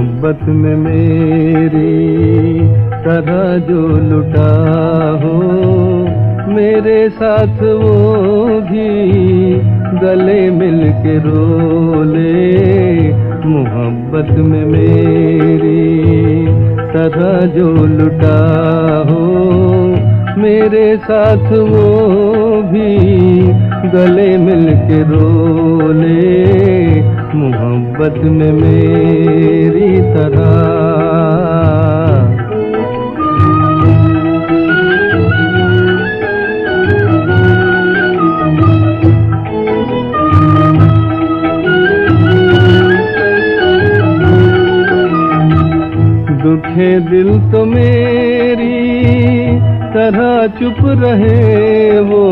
मोहब्बत में मेरी तरह जो लुटा हो, मेरे साथ वो भी गले मिल के रोले। मोहब्बत में मेरी तरह जो लुटा हो, मेरे साथ वो भी गले मिल के रोले। में मेरी तरह। दुखे दिल तो मेरी तरह चुप रहे वो।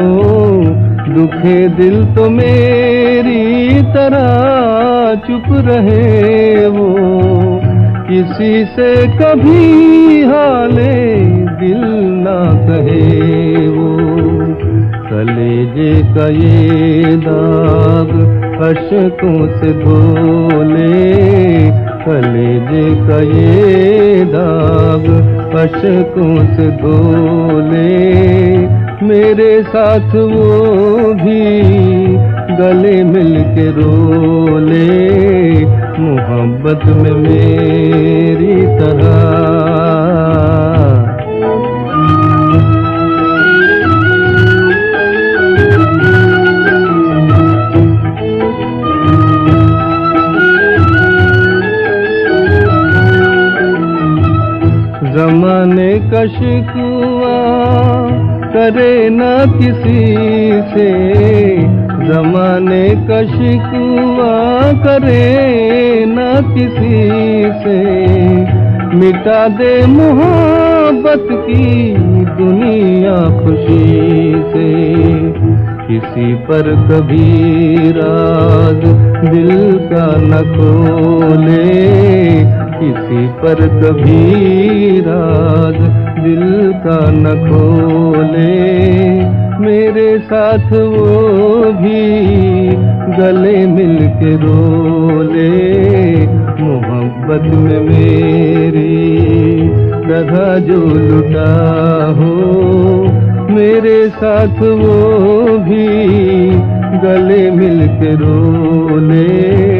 दुखे दिल तो मेरी तरह चुप रहे वो, किसी से कभी हाले दिल ना कहे वो। कलेजे का ये दाग अशकों से धोले कलेजे का ये दाग अशकों से धोले। मेरे साथ वो भी गले मिल के रोले मोहब्बत में मेरी तरह। जमाने का शिकवा करे न किसी से। जमाने का शिकवा करे न किसी से। मिटा दे मोहब्बत की दुनिया खुशी से। किसी पर कभी राज दिल का न खोले। किसी पर कभी राज दिल का न खोले। मेरे साथ वो भी गले मिल के रोले मोहब्बत में मेरी तरह जो लुटा हो, मेरे साथ वो भी गले मिल के रोले